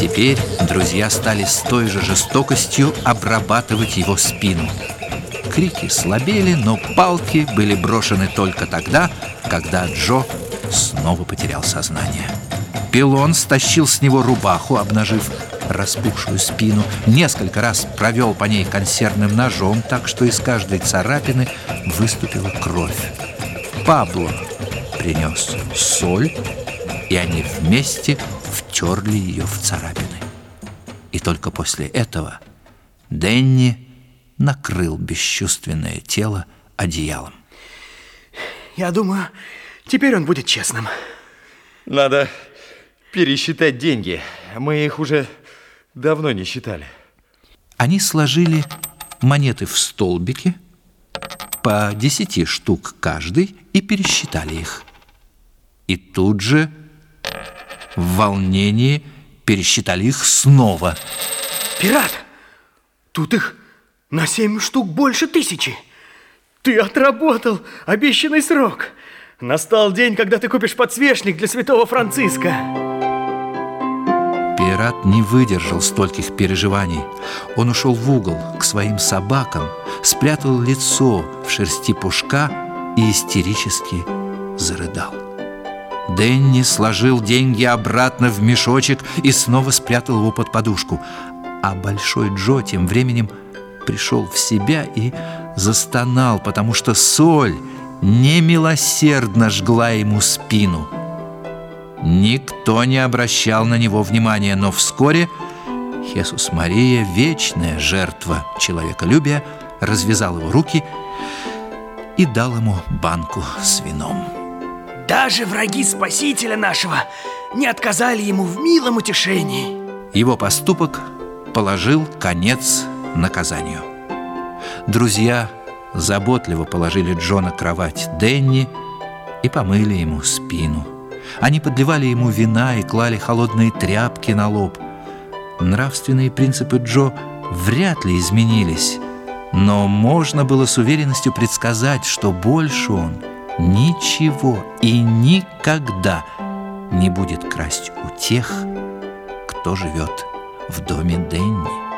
Теперь друзья стали с той же жестокостью обрабатывать его спину. Крики слабели, но палки были брошены только тогда, когда Джо снова потерял сознание. Пилон стащил с него рубаху, обнажив распухшую спину, несколько раз провел по ней консервным ножом, так что из каждой царапины выступила кровь. Пабло принес соль, и они вместе втерли ее в царапины. И только после этого Денни накрыл бесчувственное тело одеялом. Я думаю, теперь он будет честным. Надо пересчитать деньги. Мы их уже давно не считали. Они сложили монеты в столбики по десяти штук каждый и пересчитали их. И тут же в волнении пересчитали их снова. Пират, тут их на семь штук больше тысячи. Ты отработал обещанный срок. Настал день, когда ты купишь подсвечник для святого Франциска. Пират не выдержал стольких переживаний. Он ушел в угол к своим собакам, спрятал лицо в шерсти пушка и истерически зарыдал. Дэнни сложил деньги обратно в мешочек и снова спрятал его под подушку. А Большой Джо тем временем пришел в себя и застонал, потому что соль немилосердно жгла ему спину. Никто не обращал на него внимания, но вскоре Хесус Мария, вечная жертва человеколюбия, развязал его руки и дал ему банку с вином. Даже враги Спасителя нашего не отказали ему в милом утешении. Его поступок положил конец наказанию. Друзья заботливо положили Джона на кровать Денни и помыли ему спину. Они подливали ему вина и клали холодные тряпки на лоб. Нравственные принципы Джо вряд ли изменились, но можно было с уверенностью предсказать, что больше он ничего и никогда не будет красть у тех, кто живет в доме Денни.